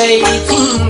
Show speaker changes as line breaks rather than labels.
بيتي